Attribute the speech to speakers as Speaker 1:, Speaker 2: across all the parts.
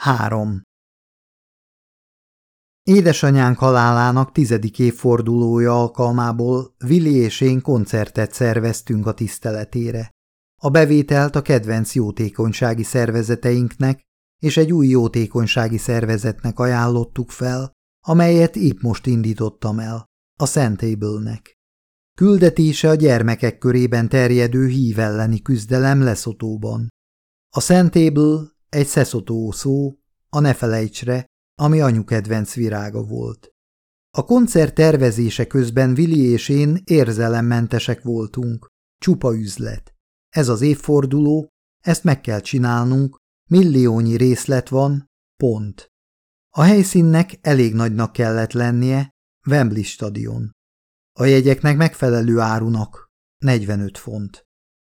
Speaker 1: 3. Édesanyánk halálának tizedik évfordulója alkalmából Vili és én koncertet szerveztünk a tiszteletére. A bevételt a kedvenc jótékonysági szervezeteinknek és egy új jótékonysági szervezetnek ajánlottuk fel, amelyet épp most indítottam el, a Szentéblnek. Küldetése a gyermekek körében terjedő hív elleni küzdelem Leszotóban. A Szentébl egy szeszotó szó, a ne felejtsre, ami anyu kedvenc virága volt. A koncert tervezése közben Vili és én érzelemmentesek voltunk. Csupa üzlet. Ez az évforduló, ezt meg kell csinálnunk, milliónyi részlet van, pont. A helyszínnek elég nagynak kellett lennie, Wembley stadion. A jegyeknek megfelelő árunak, 45 font.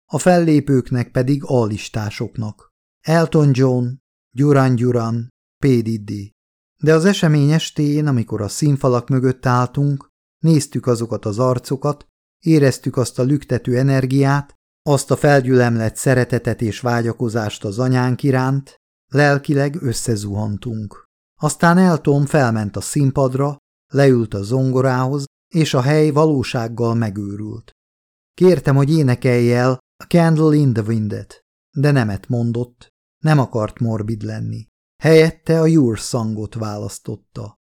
Speaker 1: A fellépőknek pedig listásoknak. Elton John, Duran Duran, P. Diddy. De az esemény estén, amikor a színfalak mögött álltunk, néztük azokat az arcokat, éreztük azt a lüktető energiát, azt a felgyülemlett szeretetet és vágyakozást az anyánk iránt, lelkileg összezuhantunk. Aztán Elton felment a színpadra, leült a zongorához, és a hely valósággal megőrült. Kértem, hogy énekelj el a Candle in the Windet, de nemet mondott, nem akart morbid lenni. Helyette a Your Sangot választotta.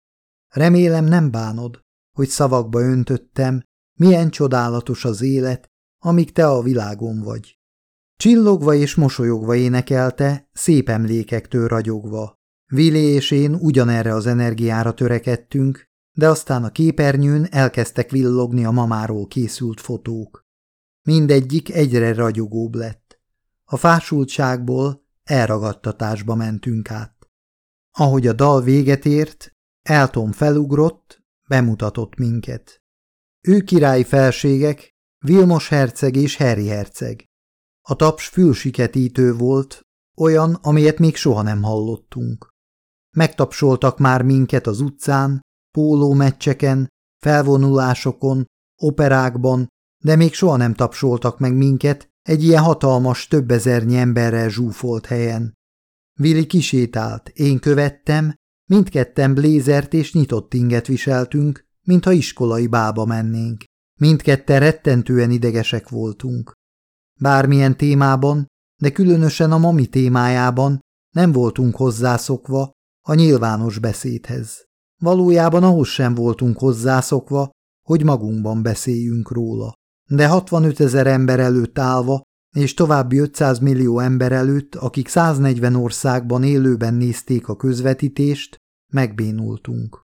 Speaker 1: Remélem nem bánod, hogy szavakba öntöttem, milyen csodálatos az élet, amíg te a világon vagy. Csillogva és mosolyogva énekelte, szép emlékektől ragyogva. Vili és én ugyanerre az energiára törekedtünk, de aztán a képernyőn elkezdtek villogni a mamáról készült fotók. Mindegyik egyre ragyogóbb lett. A fásultságból elragadtatásba mentünk át. Ahogy a dal véget ért, Elton felugrott, bemutatott minket. Ő királyi felségek, Vilmos herceg és Harry herceg. A taps fülsiketítő volt, olyan, amilyet még soha nem hallottunk. Megtapsoltak már minket az utcán, pólómeccseken, felvonulásokon, operákban, de még soha nem tapsoltak meg minket egy ilyen hatalmas, több ezernyi emberrel zsúfolt helyen. Vili kisétált, én követtem, mindketten blézert és nyitott inget viseltünk, mintha iskolai bába mennénk. Mindketten rettentően idegesek voltunk. Bármilyen témában, de különösen a mami témájában nem voltunk hozzászokva a nyilvános beszédhez. Valójában ahhoz sem voltunk hozzászokva, hogy magunkban beszéljünk róla. De 65 ezer ember előtt állva, és további 500 millió ember előtt, akik 140 országban élőben nézték a közvetítést, megbénultunk.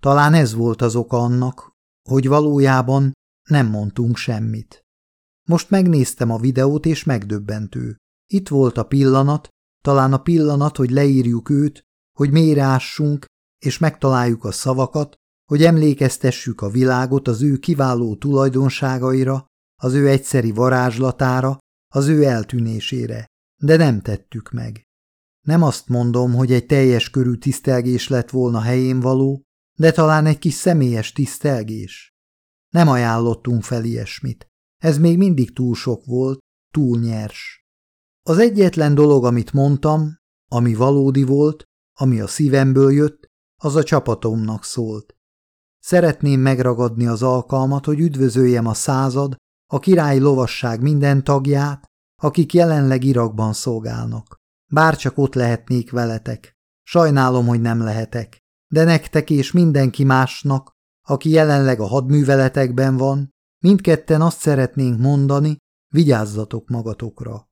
Speaker 1: Talán ez volt az oka annak, hogy valójában nem mondtunk semmit. Most megnéztem a videót, és megdöbbentő. Itt volt a pillanat, talán a pillanat, hogy leírjuk őt, hogy mélyre ássunk, és megtaláljuk a szavakat, hogy emlékeztessük a világot az ő kiváló tulajdonságaira, az ő egyszeri varázslatára, az ő eltűnésére, de nem tettük meg. Nem azt mondom, hogy egy teljes körű tisztelgés lett volna helyén való, de talán egy kis személyes tisztelgés. Nem ajánlottunk fel ilyesmit. Ez még mindig túl sok volt, túl nyers. Az egyetlen dolog, amit mondtam, ami valódi volt, ami a szívemből jött, az a csapatomnak szólt. Szeretném megragadni az alkalmat, hogy üdvözöljem a század, a királyi lovasság minden tagját, akik jelenleg Irakban szolgálnak. Bárcsak ott lehetnék veletek. Sajnálom, hogy nem lehetek. De nektek és mindenki másnak, aki jelenleg a hadműveletekben van, mindketten azt szeretnénk mondani, vigyázzatok magatokra.